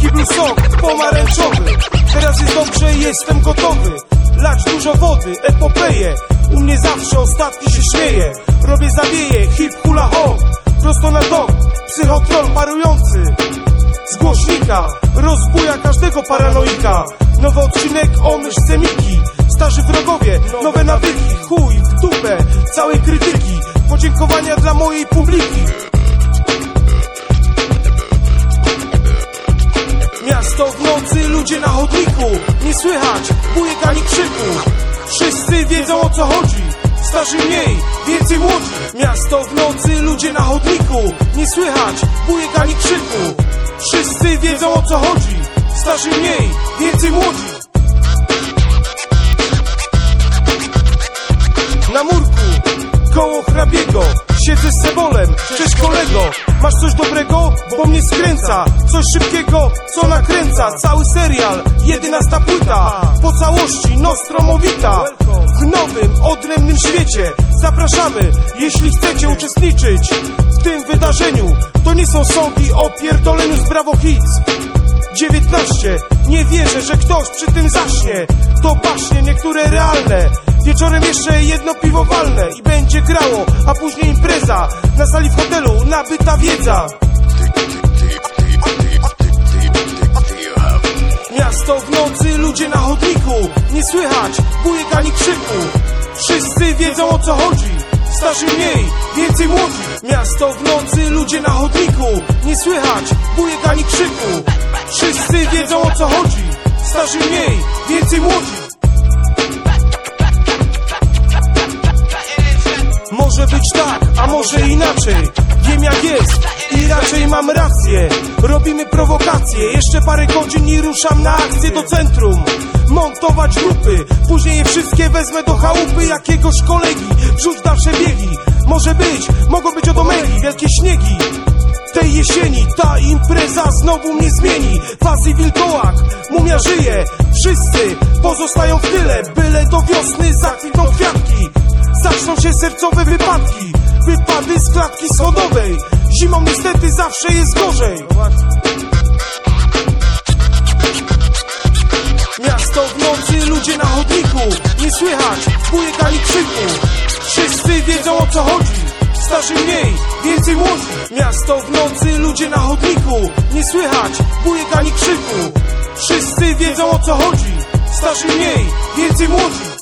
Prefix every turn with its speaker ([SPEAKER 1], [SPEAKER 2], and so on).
[SPEAKER 1] Kiblu sok pomarańczowy. Teraz jest dobrze i jestem gotowy. Lać dużo wody, epopeje. U mnie zawsze ostatni się śmieje. Robię zawieje, hip hula hop. Prosto na dom, psychotrol parujący. Z głośnika Rozbuja każdego paranoika. Nowy odcinek o myszce Miki. Starzy wrogowie, nowe nawyki. Chuj w dupę, całej krytyki. Podziękowania dla mojej publiki ludzie na chodniku. Nie słychać bujek ani krzyku. Wszyscy wiedzą o co chodzi. Starzy mniej, więcej młodzi. Miasto w nocy, ludzie na chodniku. Nie słychać bujek ani krzyku. Wszyscy wiedzą o co chodzi. Starzy mniej, więcej młodzi. Na murku, koło hrabiego. Siedzę z cebolem, cześć kolego Masz coś dobrego? Bo mnie skręca. Coś szybkiego, co nakręca? Cały serial, jedenasta płyta. Po całości, nostromowita. W nowym, odrębnym świecie. Zapraszamy, jeśli chcecie uczestniczyć W tym wydarzeniu. To nie są sądy o pierdoleniu z Bravo Hits 19 Nie wierzę, że ktoś przy tym zaśnie. To baśnie, niektóre realne Wieczorem jeszcze jedno piwo walne I będzie grało, a później impreza Na sali w hotelu nabyta wiedza. Miasto w nocy, ludzie na chodniku Nie słychać bujek ani krzyku. Wszyscy wiedzą o co chodzi Starzy mniej, więcej młodzi. Miasto w nocy, ludzie na chodniku Nie słychać bujek ani krzyku. Wszyscy wiedzą o co chodzi Starzy mniej, więcej młodzi Robimy prowokacje, jeszcze parę godzin i ruszam na akcję do centrum. Montować grupy, później je wszystkie wezmę do chałupy jakiegoś kolegi. Wrzuć dalsze biegi, może być, mogą być od omegi Wielkie śniegi, tej jesieni ta impreza znowu mnie zmieni. Fazy wilkołak, mumia żyje. Wszyscy pozostają w tyle Byle do wiosny zakwitną kwiatki. Zaczną się sercowe wypadki. Wypady z klatki schodowej Zimą niestety zawsze jest gorzej. Miasto w nocy, ludzie na chodniku. Nie słychać bujek ani krzyku Wszyscy wiedzą o co chodzi. Starzy mniej, więcej młodzi. Miasto w nocy, ludzie na chodniku. Nie słychać bujek ani krzyku Wszyscy wiedzą o co chodzi. Starzy mniej, więcej młodzi